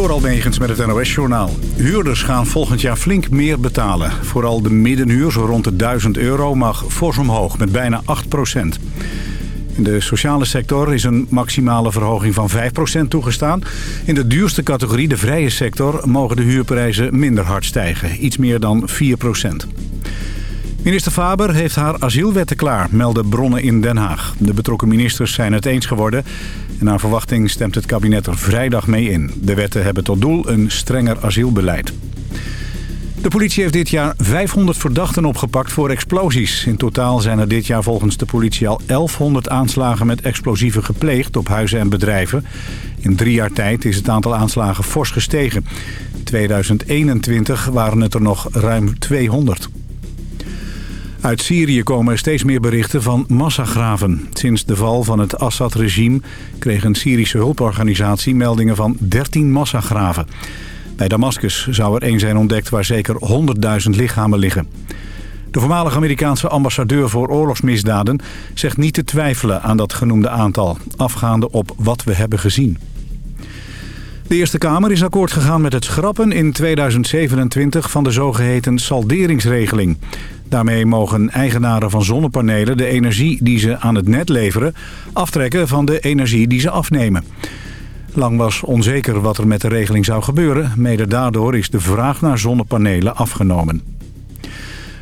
Door Almegens met het NOS-journaal. Huurders gaan volgend jaar flink meer betalen. Vooral de middenhuur, zo rond de 1000 euro, mag fors omhoog met bijna 8% In de sociale sector is een maximale verhoging van 5% toegestaan. In de duurste categorie, de vrije sector, mogen de huurprijzen minder hard stijgen. Iets meer dan 4 Minister Faber heeft haar asielwetten klaar, melden bronnen in Den Haag. De betrokken ministers zijn het eens geworden. En naar verwachting stemt het kabinet er vrijdag mee in. De wetten hebben tot doel een strenger asielbeleid. De politie heeft dit jaar 500 verdachten opgepakt voor explosies. In totaal zijn er dit jaar volgens de politie al 1100 aanslagen met explosieven gepleegd op huizen en bedrijven. In drie jaar tijd is het aantal aanslagen fors gestegen. In 2021 waren het er nog ruim 200. Uit Syrië komen er steeds meer berichten van massagraven. Sinds de val van het Assad-regime kreeg een Syrische hulporganisatie meldingen van 13 massagraven. Bij Damascus zou er één zijn ontdekt waar zeker 100.000 lichamen liggen. De voormalige Amerikaanse ambassadeur voor oorlogsmisdaden zegt niet te twijfelen aan dat genoemde aantal, afgaande op wat we hebben gezien. De Eerste Kamer is akkoord gegaan met het schrappen in 2027 van de zogeheten salderingsregeling. Daarmee mogen eigenaren van zonnepanelen de energie die ze aan het net leveren... aftrekken van de energie die ze afnemen. Lang was onzeker wat er met de regeling zou gebeuren. Mede daardoor is de vraag naar zonnepanelen afgenomen.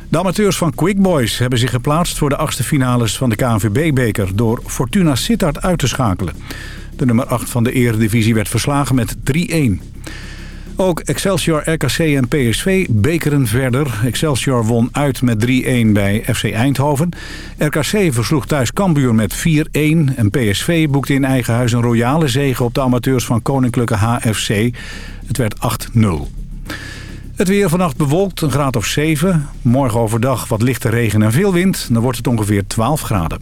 De amateurs van Quick Boys hebben zich geplaatst voor de achtste finales van de KNVB-beker... door Fortuna Sittard uit te schakelen. De nummer 8 van de eredivisie werd verslagen met 3-1. Ook Excelsior, RKC en PSV bekeren verder. Excelsior won uit met 3-1 bij FC Eindhoven. RKC versloeg thuis Cambuur met 4-1. En PSV boekte in eigen huis een royale zege op de amateurs van Koninklijke HFC. Het werd 8-0. Het weer vannacht bewolkt, een graad of 7. Morgen overdag wat lichte regen en veel wind. Dan wordt het ongeveer 12 graden.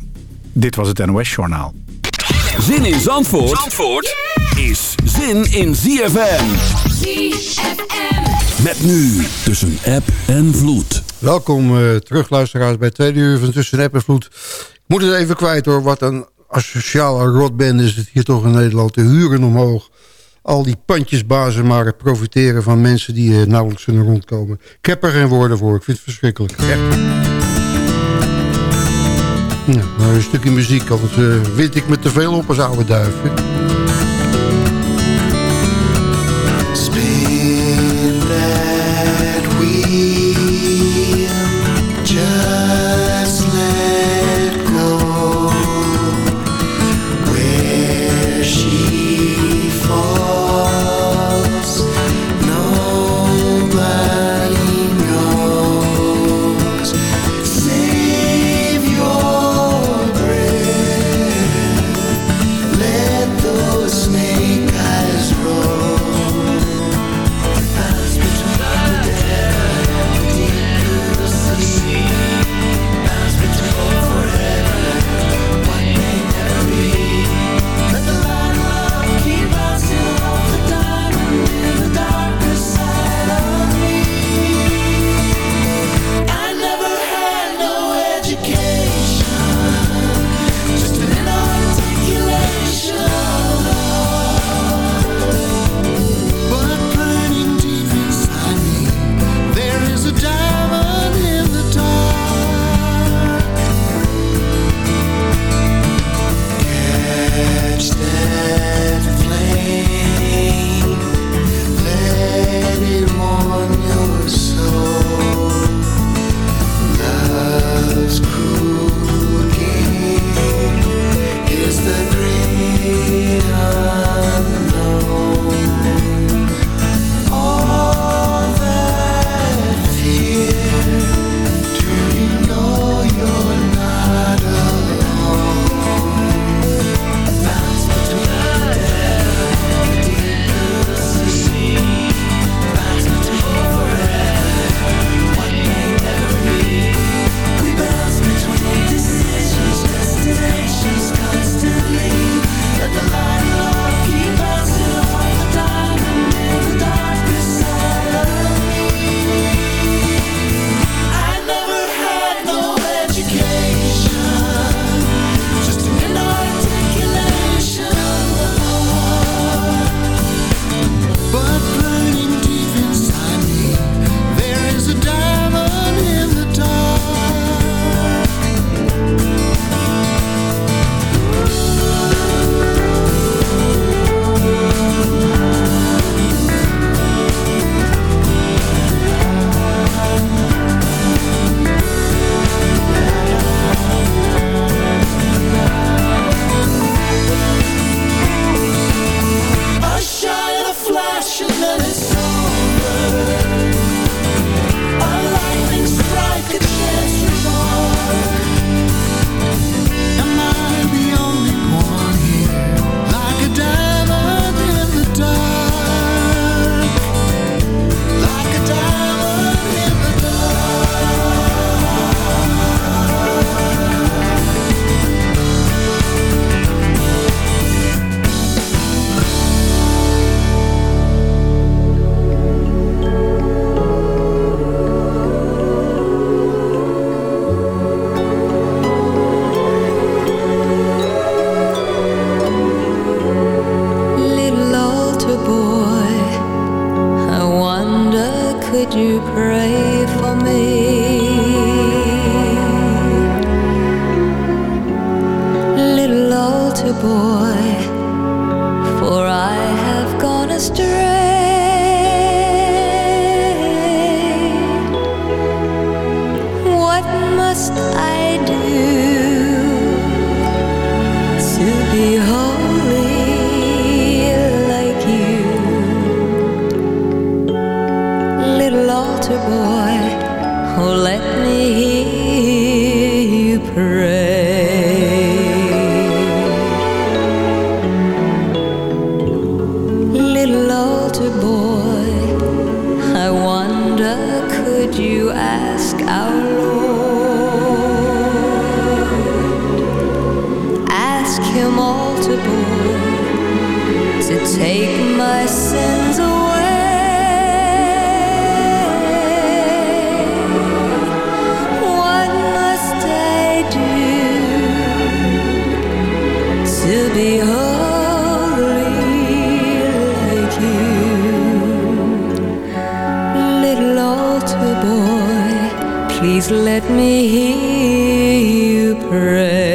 Dit was het NOS Journaal. Zin in Zandvoort, Zandvoort is zin in ZFM. Met nu tussen app en vloed. Welkom uh, terug luisteraars bij tweede uur van tussen app en vloed. Ik moet het even kwijt hoor, wat een asociale rotband is het hier toch in Nederland. De huren omhoog. Al die pandjesbazen maar profiteren van mensen die uh, nauwelijks kunnen rondkomen. Ik heb er geen woorden voor, ik vind het verschrikkelijk. Ja. Nou, een stukje muziek, anders uh, wint ik me te veel op als oude duif. Please let me hear you pray.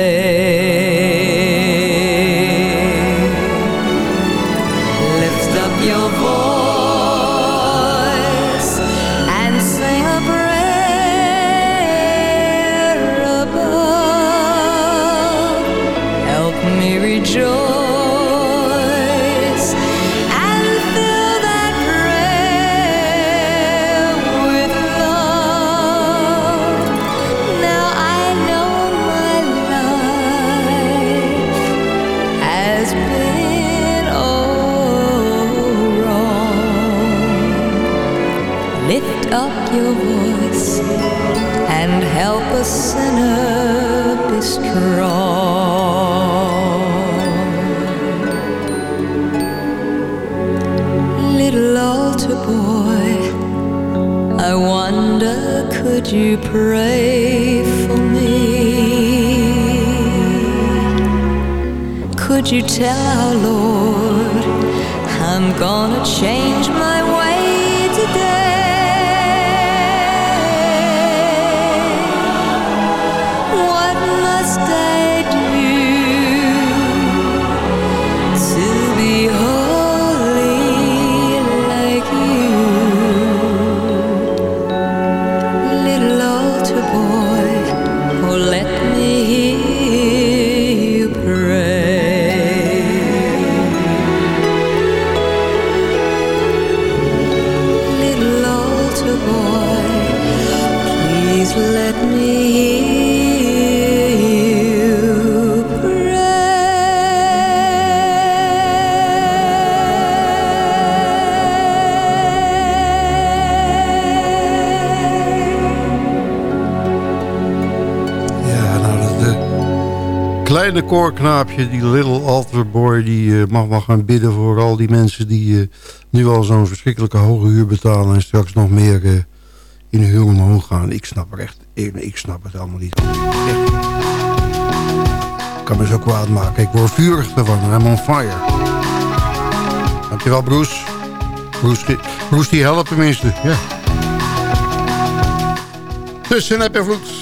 You pray for me? Could you tell our Lord I'm gonna change kleine koorknaapje, die little altar boy... die eh, mag wel gaan bidden voor al die mensen... die eh, nu al zo'n verschrikkelijke hoge huur betalen... en straks nog meer eh, in de huur omhoog gaan. Ik snap er echt... Ik, snap het allemaal niet. Ik kan me zo kwaad maken. Ik word vurig ervan. I'm on fire. Dankjewel, Bruce. Bruce, Bruce die helpt tenminste. Ja. Tussen heb en vloed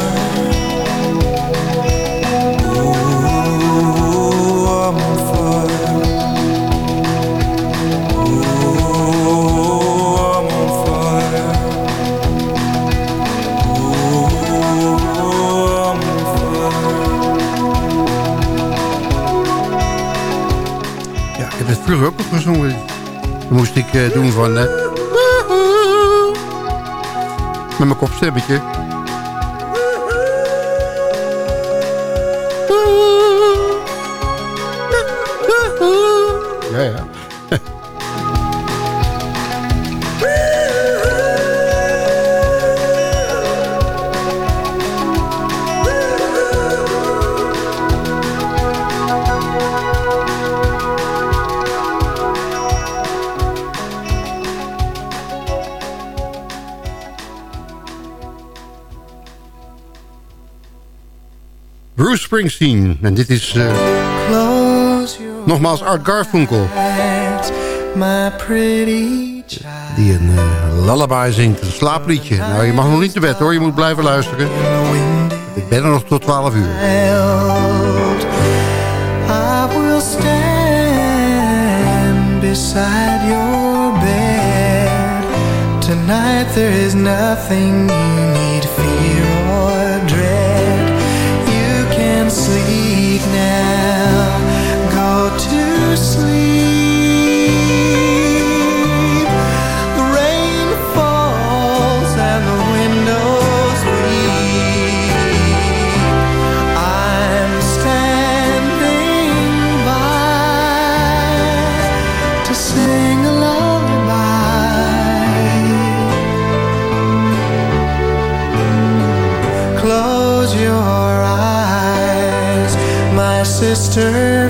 Vroeger ook gezongen. Dan moest ik eh, doen van... eh, met mijn kopstemmetje. Springsteen. En dit is your nogmaals Art Garfunkel. Die een eh, lullaby zingt, een slaapliedje. Nou, je mag nog niet te bed hoor, je moet blijven luisteren. Ik ben er nog tot 12 uur. I will stand beside your bed. Tonight there is nothing you need now. Go to sleep. My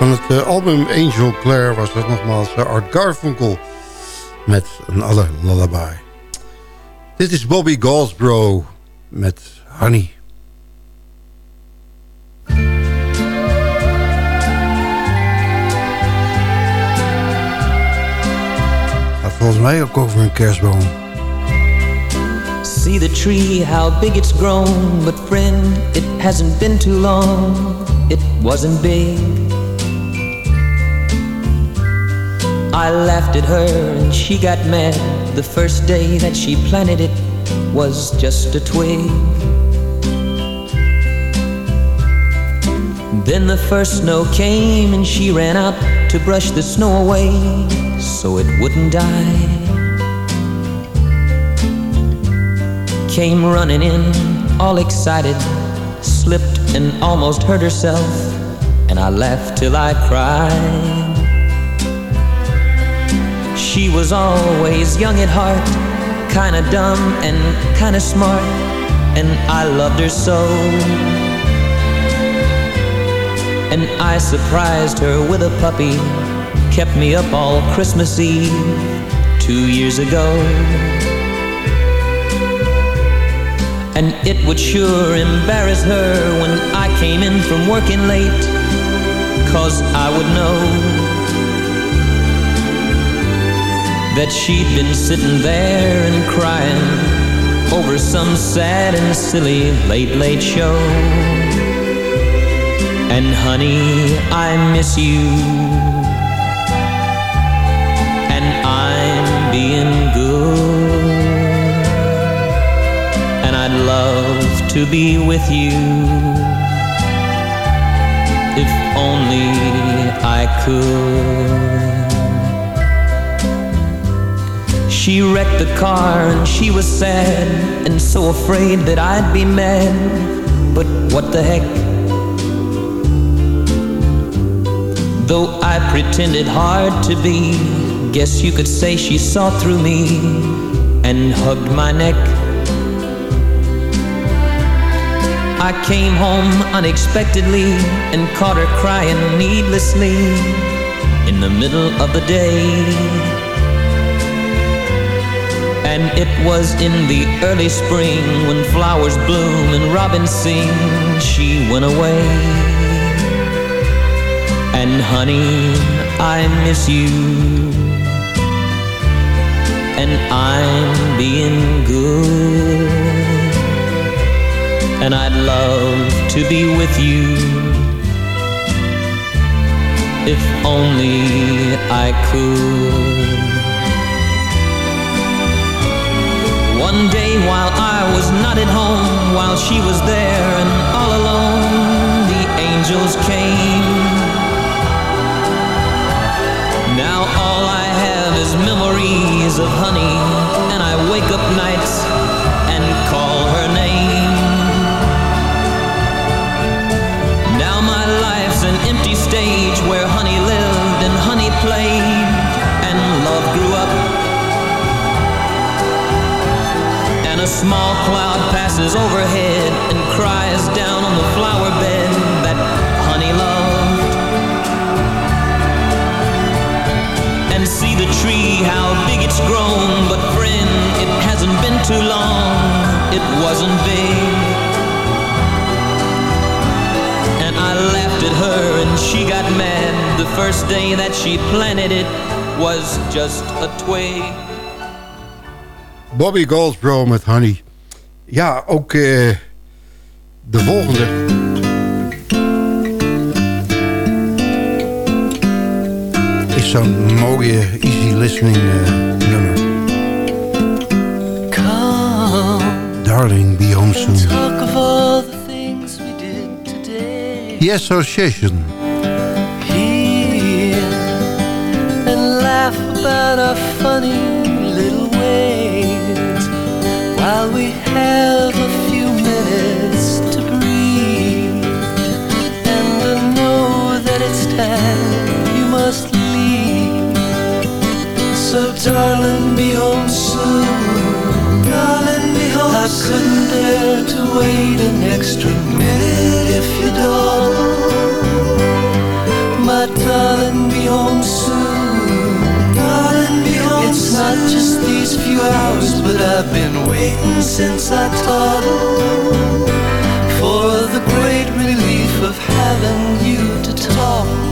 van het eh, album Angel Claire was dat nogmaals eh, Art Garfunkel met een alle lullaby. Dit is Bobby Goldsboro met Honey. Gaat volgens mij ook over een kerstboom. See the tree, how big it's grown. But friend, it hasn't been too long. It wasn't big. I laughed at her and she got mad. The first day that she planted it was just a twig. Then the first snow came and she ran out to brush the snow away so it wouldn't die. Came running in, all excited, slipped and almost hurt herself, and I laughed till I cried. She was always young at heart, kinda dumb and kinda smart, and I loved her so. And I surprised her with a puppy, kept me up all Christmas Eve two years ago. And it would sure embarrass her when I came in from working late, cause I would know that she'd been sitting there and crying over some sad and silly late, late show. And honey, I miss you. And I'm being good. And I'd love to be with you. If only I could. She wrecked the car and she was sad and so afraid that I'd be mad. But what the heck? Though I pretended hard to be, guess you could say she saw through me and hugged my neck. I came home unexpectedly and caught her crying needlessly in the middle of the day. And it was in the early spring when flowers bloom and robins sing, she went away. And honey, I miss you. And I'm being good. And I'd love to be with you. If only I could. One day while I was not at home, while she was there and all alone, the angels came now all I have is memories of honey, and I wake up nights and call her name. Now my life's an empty stage where honey lived and honey played and love grew up. Small cloud passes overhead and cries down on the flower bed that honey loved. and see the tree, how big it's grown. But friend, it hasn't been too long, it wasn't big. And I laughed at her and she got mad. The first day that she planted it was just a twig. Bobby Goldsboro met Honey. Ja, ook uh, de volgende. zo'n mooie easy listening uh, nummer. Come, Darling, be home soon. Talk of all the things we did today. The Association. Here and laugh about our funny while we have a few minutes to breathe and to know that it's time you must leave. so darling, be home soon. Darling, be home I soon. couldn't dare to wait an extra minute if you don't. My darling, be home soon. It's not just these few hours, but I've been waiting since I toddled for the great relief of having you to talk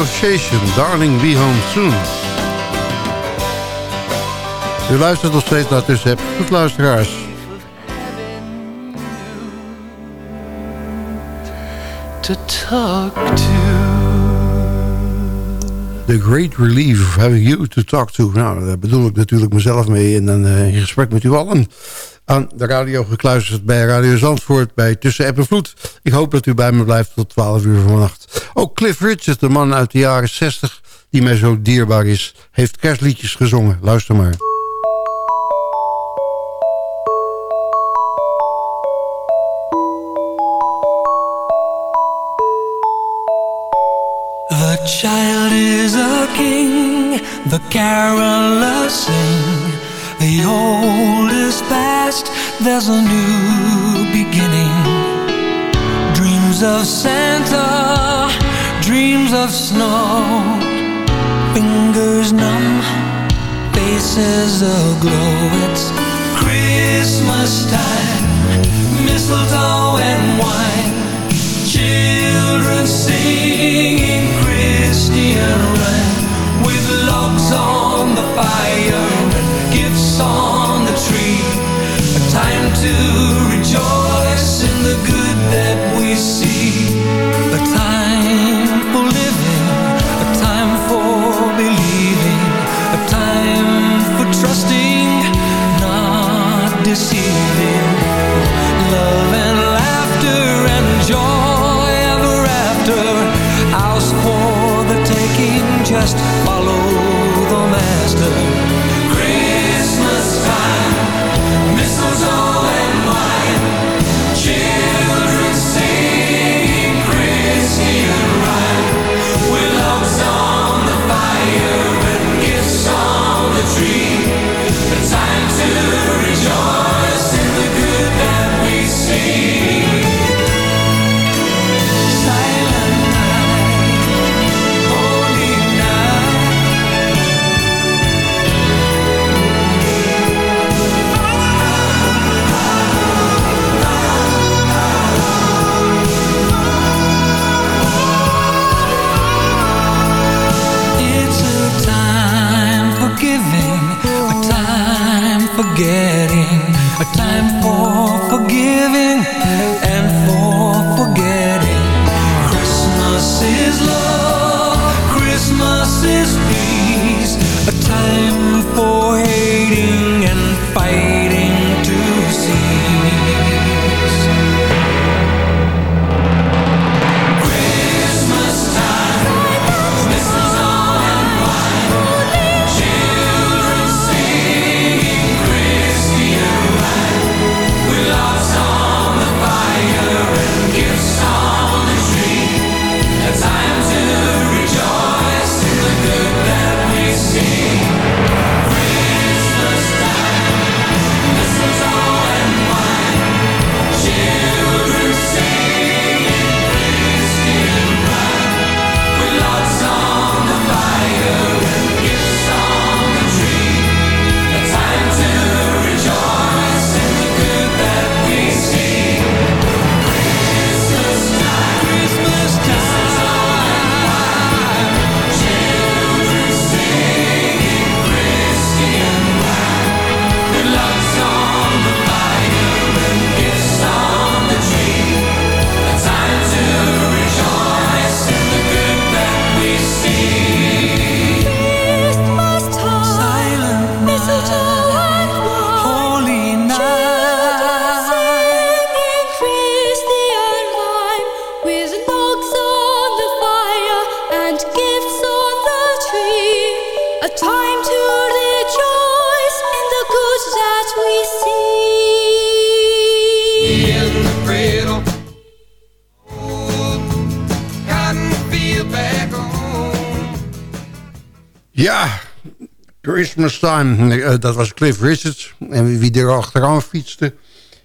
Association, Darling Be Home Soon. U luistert nog steeds naar Tussen Heb. Goed luisteraars. To talk to. The great relief of having you to talk to. Nou, daar bedoel ik natuurlijk mezelf mee in een uh, gesprek met u allen aan de radio gekluisterd bij Radio Zandvoort... bij Tussen App en Vloed. Ik hoop dat u bij me blijft tot 12 uur vannacht. Ook Cliff Richard, de man uit de jaren 60 die mij zo dierbaar is... heeft kerstliedjes gezongen. Luister maar. The child is a king, the carolers sing. The old is past, there's a new beginning. Of Santa, dreams of snow. Fingers numb, faces aglow. It's Christmas time, mistletoe and wine. Children singing Christian rhyme with logs on the fire gifts on the tree A time to rejoice see A time Time, eh, dat was Cliff Richards. En wie er achteraan fietste,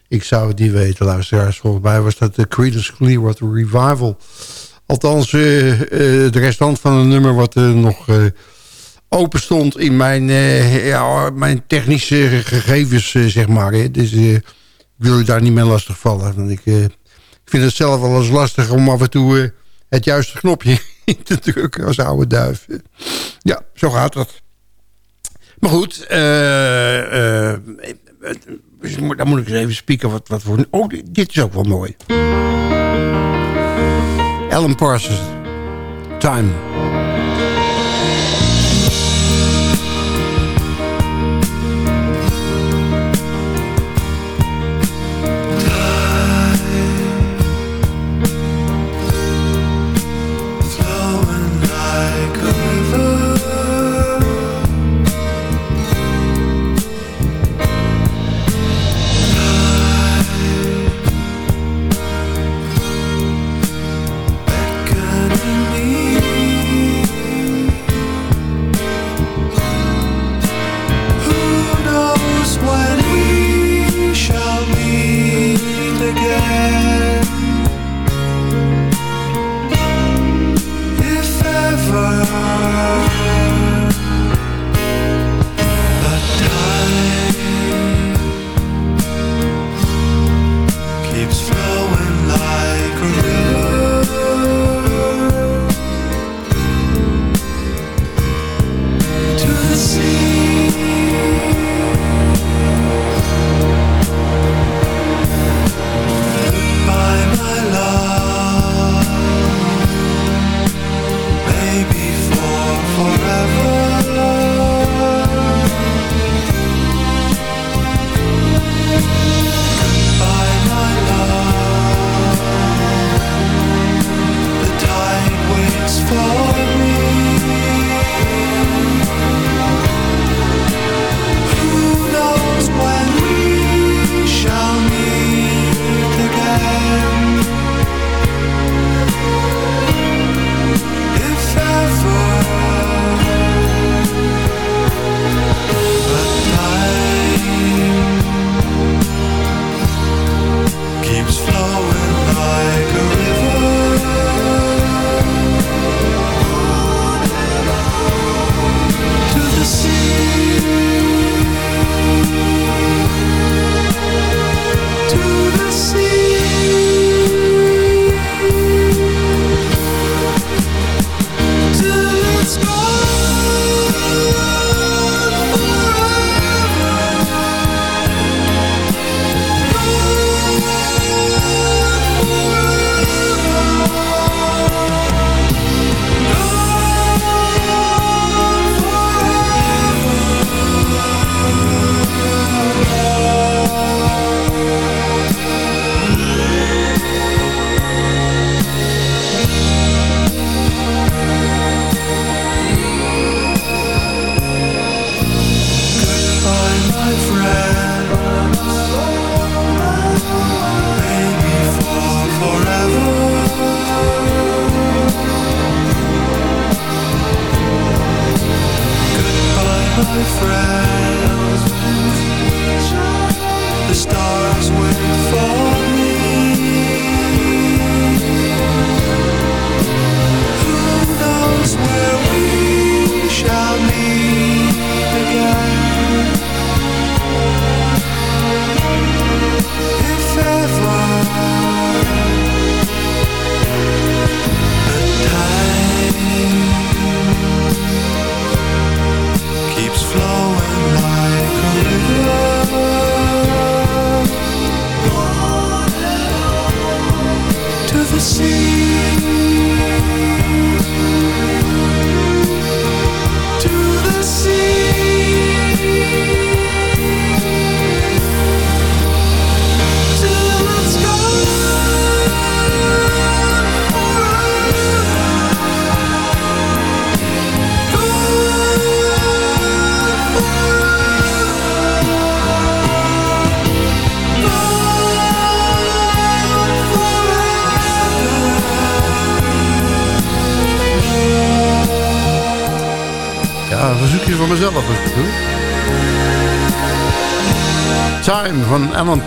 Ik zou het niet weten, luisteraars. Volgens mij was dat de Creedence Clearwater Revival. Althans, uh, de restant van het nummer wat nog open stond in mijn, ja, mijn technische gegevens, zeg maar. Dus ik wil u daar niet mee lastig vallen. Ik, vind het zelf wel eens lastig om af en toe het juiste knopje te drukken als oude duif. Ja, zo gaat dat. Maar goed, dan moet ik eens even spieken wat, wat voor... Oh, dit is ook wel mooi. Alan Parsons. Time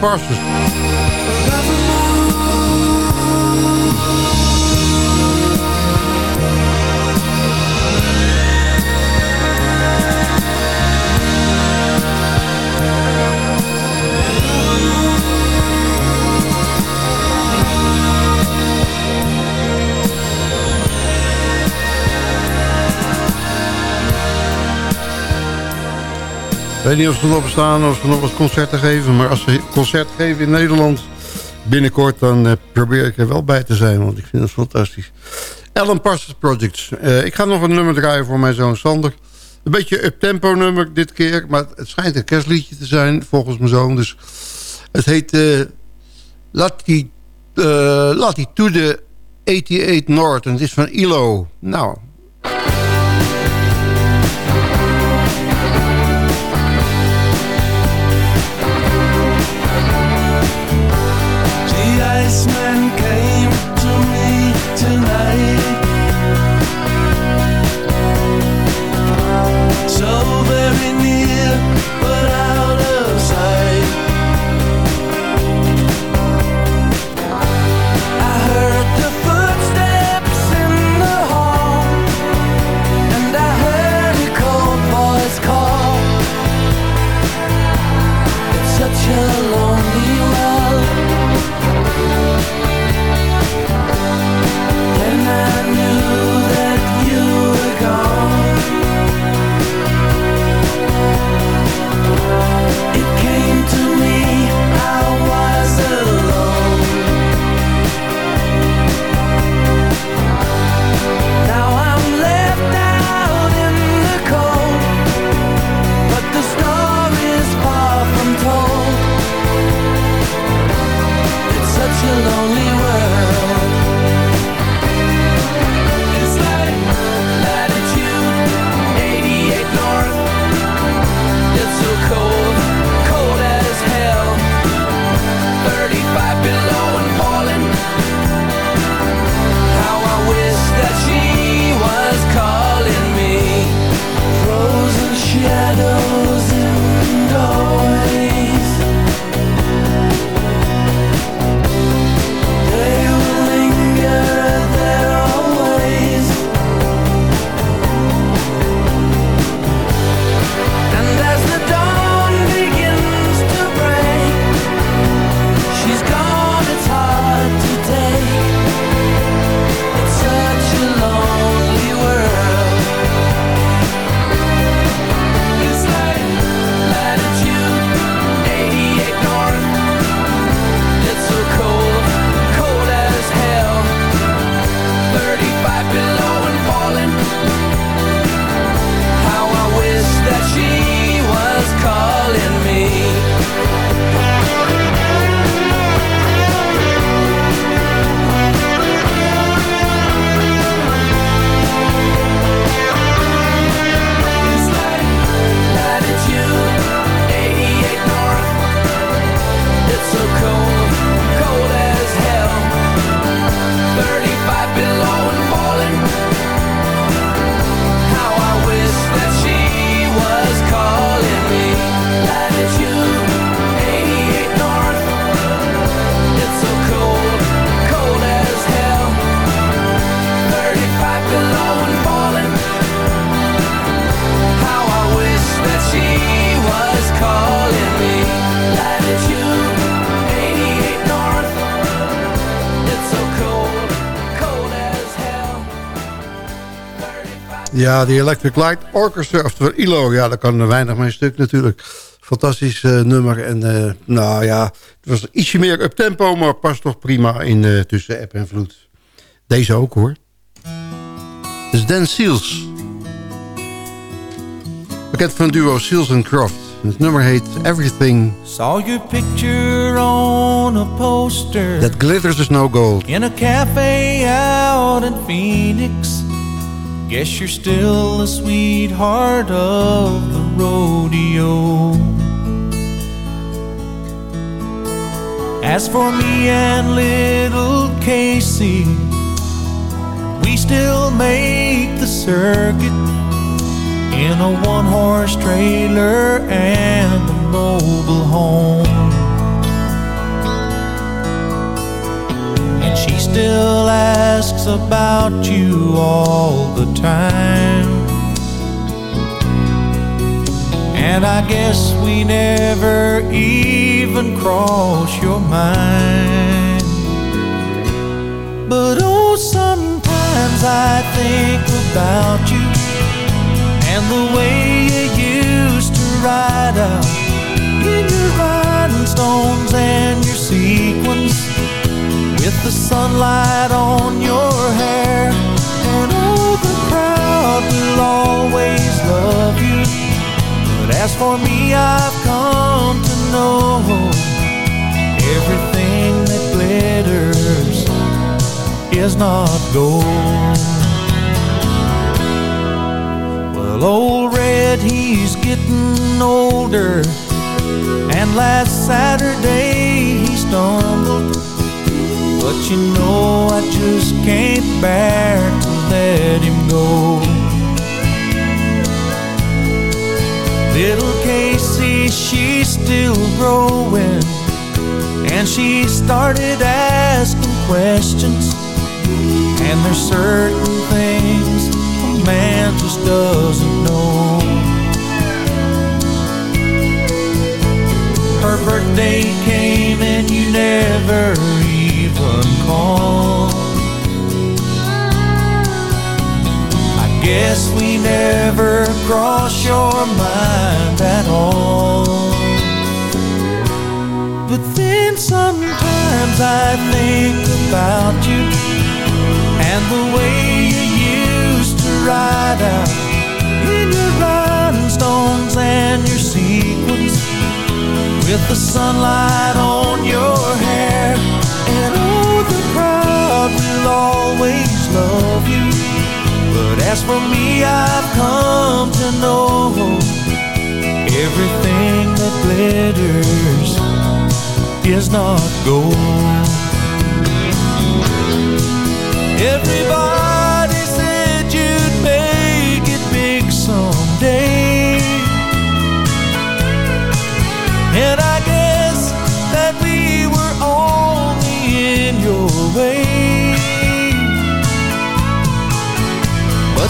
Parsons. Weet niet of ze nog bestaan of ze nog wat concerten geven. Maar als ze concert geven in Nederland binnenkort... dan uh, probeer ik er wel bij te zijn, want ik vind het fantastisch. Alan Parsons Projects. Uh, ik ga nog een nummer draaien voor mijn zoon Sander. Een beetje up-tempo nummer dit keer. Maar het schijnt een kerstliedje te zijn, volgens mijn zoon. Dus het heet uh, Lati, Latitude 88 North. En het is van ILO. Nou, Ja, die Electric Light Orchestra, oftewel ILO. Ja, daar kan er weinig mee stuk natuurlijk. Fantastisch uh, nummer. En uh, nou ja, het was ietsje meer up tempo, maar past toch prima in uh, tussen app en vloed. Deze ook hoor. Is Dan Seals. Bekend van duo Seals and Croft. Het nummer heet Everything. Saw your picture on a poster. That glitters is no gold. In a cafe out in Phoenix. Guess you're still the sweetheart of the rodeo. As for me and little Casey, we still make the circuit in a one horse trailer and a mobile home. Still asks about you all the time. And I guess we never even cross your mind. But oh, sometimes I think about you and the way you used to ride out in your rhinestones and your sequins with the sunlight on your hair. And oh, the crowd will always love you. But as for me, I've come to know everything that glitters is not gold. Well, old Red, he's getting older. And last Saturday he stumbled. But you know, I just can't bear to let him go. Little Casey, she's still growing. And she started asking questions. And there's certain things a man just doesn't know. Her birthday came and you never called. I guess we never cross your mind at all. But then sometimes I think about you and the way you used to ride out in your rhinestones and your sequins with the sunlight on your hair. Crowd will always love you. But as for me, I've come to know everything that glitters is not gold. Everybody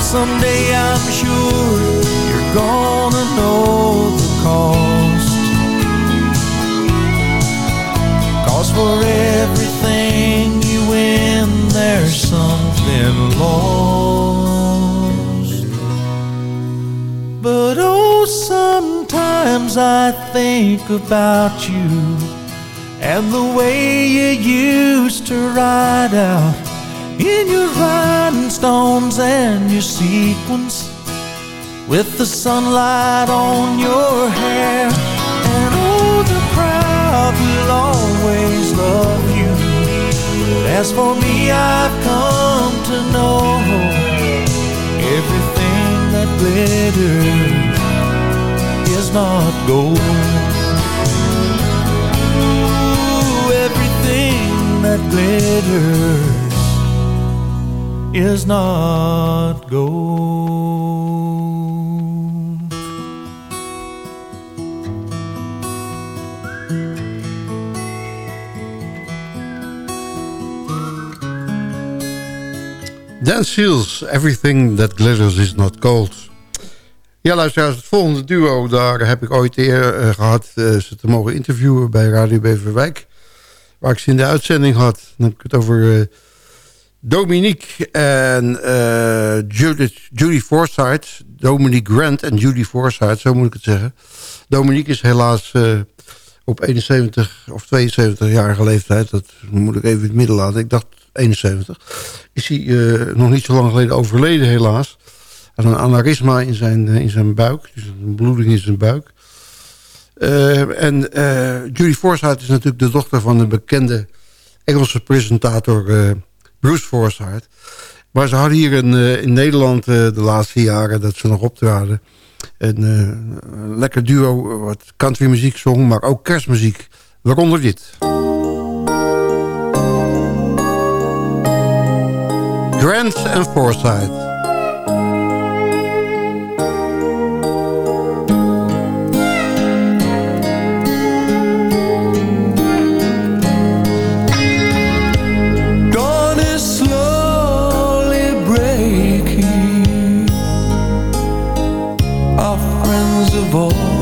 someday I'm sure you're gonna know the cost. Cause for everything you win, there's something lost. But oh, sometimes I think about you and the way you used to ride out in your rhinestones and your sequins with the sunlight on your hair. And oh, the crowd will always love you. But as for me, I've come to know everything that glitters is not gold. Ooh, everything that glitters is not gold. Dan Seals, Everything That Glitters Is Not Gold. Ja, luisteraars, het volgende duo, daar heb ik ooit eer eh, gehad uh, ze te mogen interviewen bij Radio Beverwijk. Waar ik ze in de uitzending had. Dan heb ik het over uh, Dominique en Judith, Judy Forsyth. Dominique Grant en Judy Forsyth, zo moet ik het zeggen. Dominique is helaas op 71 of 72-jarige leeftijd. Dat moet ik even in het midden laten. Ik dacht 71. Is hij uh, nog niet zo lang geleden overleden helaas. Hij had een aneurysma in zijn, in zijn buik. Dus een bloeding in zijn buik. En Judy Forsyth is natuurlijk de dochter van de bekende Engelse presentator Bruce Forsyth. Maar ze hadden hier in, in Nederland de laatste jaren dat ze nog optraden... Een, een lekker duo wat countrymuziek zong, maar ook kerstmuziek. Waaronder dit. Grant and Forsyth. of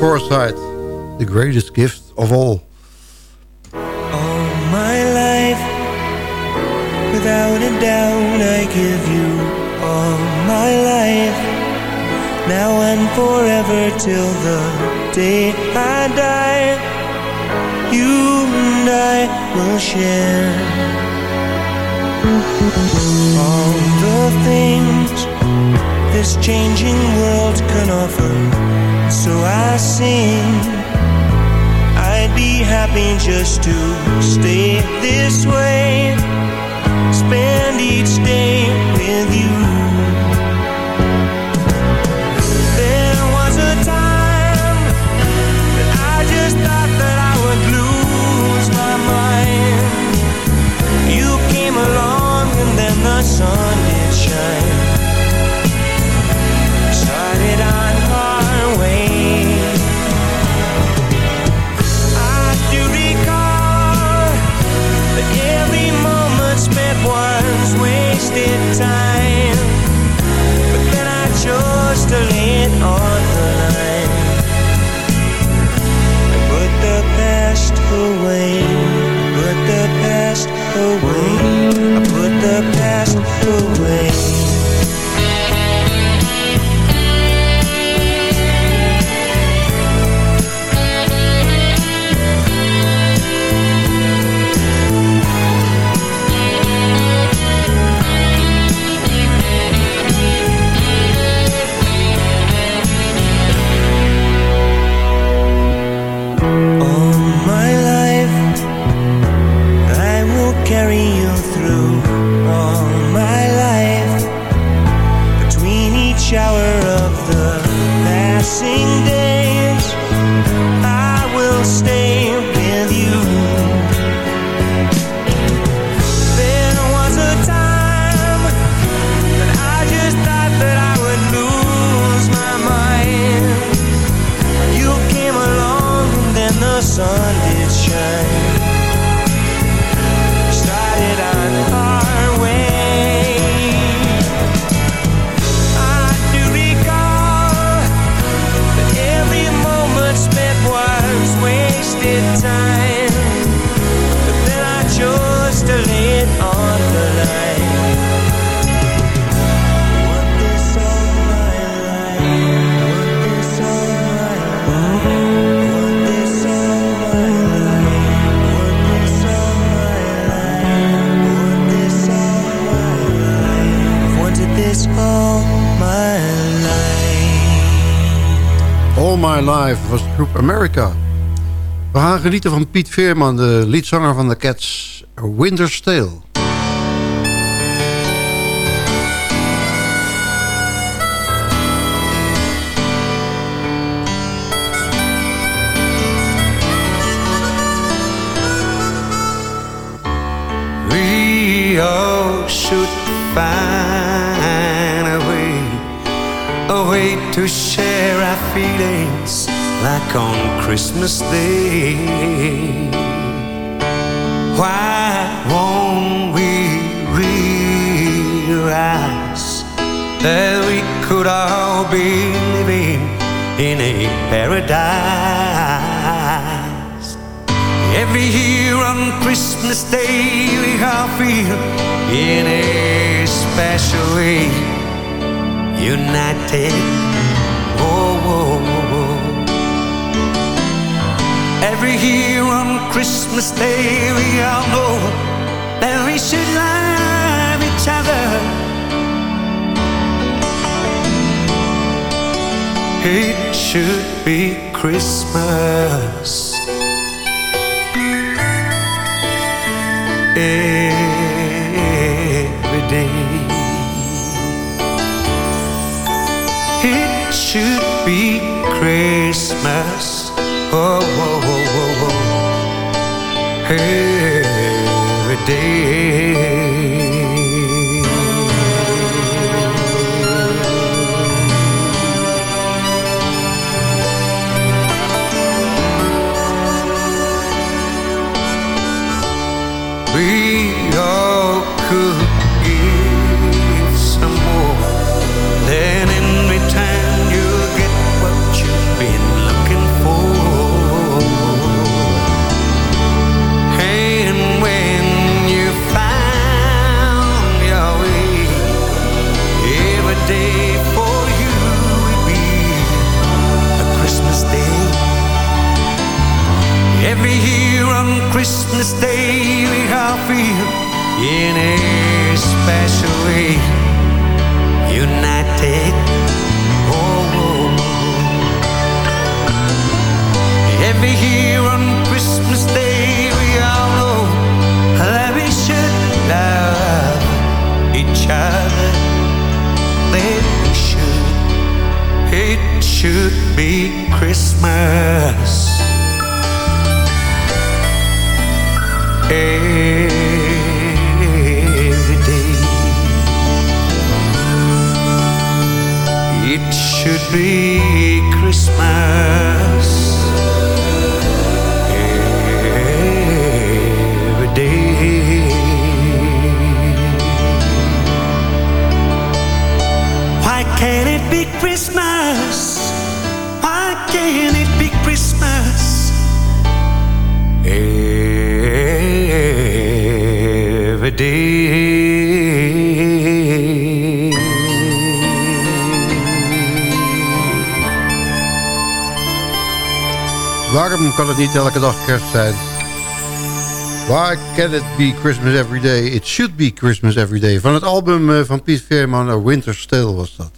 Foresight, the greatest gift you. All My Life was de groep America. We gaan genieten van Piet Veerman, de liedzanger van de Cats, Winter's Tale. We all should find a way, a way to share our feelings like on Christmas Day. Why won't we realize that we could all be living in a paradise? Every year on Christmas Day we all feel in a special way united. Every year on Christmas Day we all know that we should love each other. It should be Christmas. every day. It should be Christmas. Oh, oh, oh. Every day. Christmas Day we all feel in a special way united. Oh, oh. Every year on Christmas Day we all know that we should love each other. That we should. It should be Christmas. Every day. It should be Christmas every day. Why can't it be Christmas? Every. Waarom kan het niet elke dag kerst zijn? Why can it be Christmas every day? It should be Christmas every day. Van het album eh, van Piet Veerman, A Winter's Tale was dat.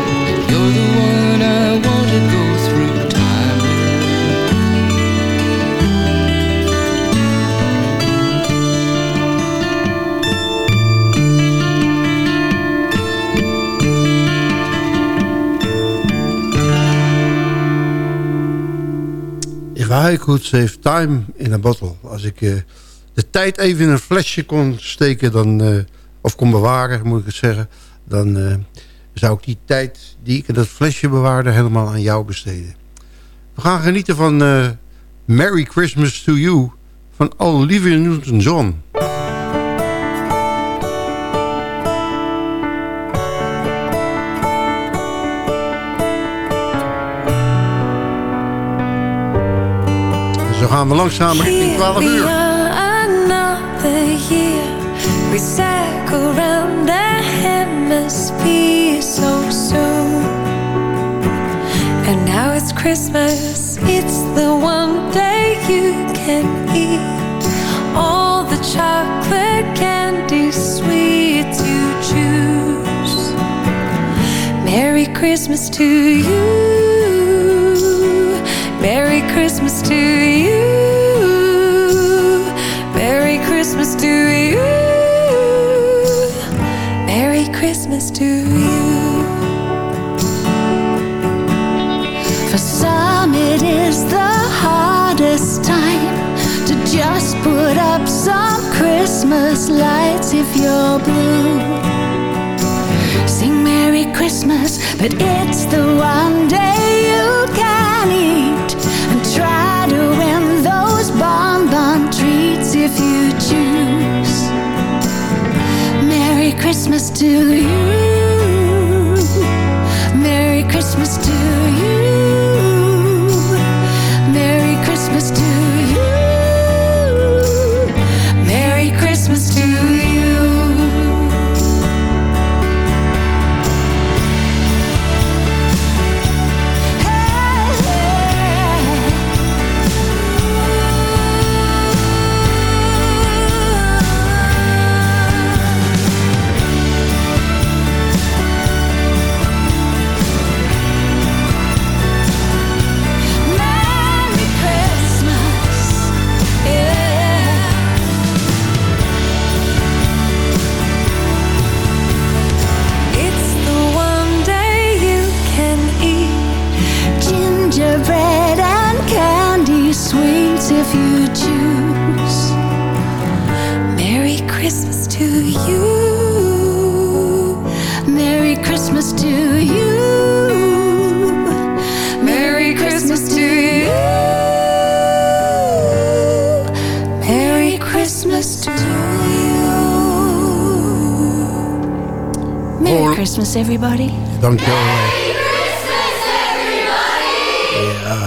I could save time in a bottle. Als ik uh, de tijd even in een flesje kon steken, dan, uh, of kon bewaren, moet ik het zeggen... dan uh, zou ik die tijd die ik in dat flesje bewaarde helemaal aan jou besteden. We gaan genieten van Merry Christmas to You van Olivia Newton-John. Gaan we langzaam richting 12 uur. We circle around the hemisphere so soon. And now it's Christmas. It's the one day you can eat All the chocolate candy sweets you choose. Merry Christmas to you. Merry Christmas to you Christmas lights if you're blue. Sing Merry Christmas, but it's the one day you can eat. And try to win those bonbon treats if you choose. Merry Christmas to you Merry Christmas, everybody. Dankjewel.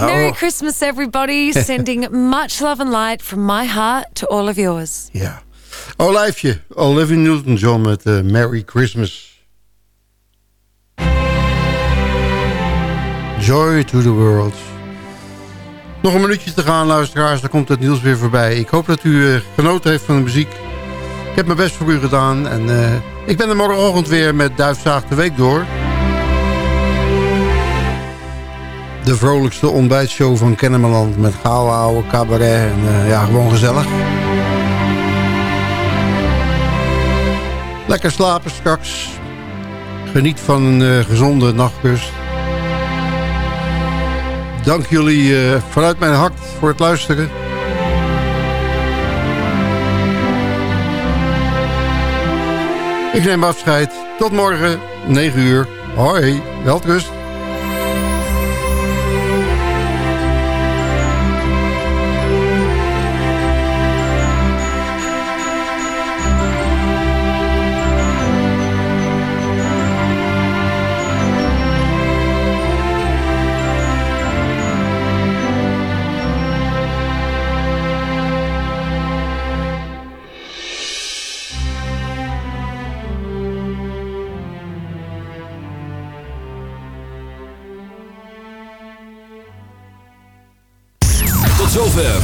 Merry Christmas, everybody. Sending much love and light from my heart to all of yours. Ja. Olijfje, Olivia Newton-John met eh, Merry Christmas. Joy to the World. Nog een minuutje te gaan, luisteraars. Dan komt het nieuws weer voorbij. Ik hoop dat u uh, genoten heeft van de muziek. Ik heb mijn best voor u gedaan. En uh, ik ben er morgenochtend weer met Duifzaag de Week door. De vrolijkste ontbijtshow van Kennemerland. Met gouden oude cabaret. En uh, ja, gewoon gezellig. Lekker slapen straks. Geniet van een gezonde nachtrust. Dank jullie uh, vanuit mijn hart voor het luisteren. Ik neem afscheid. Tot morgen, 9 uur. Hoi, welterust.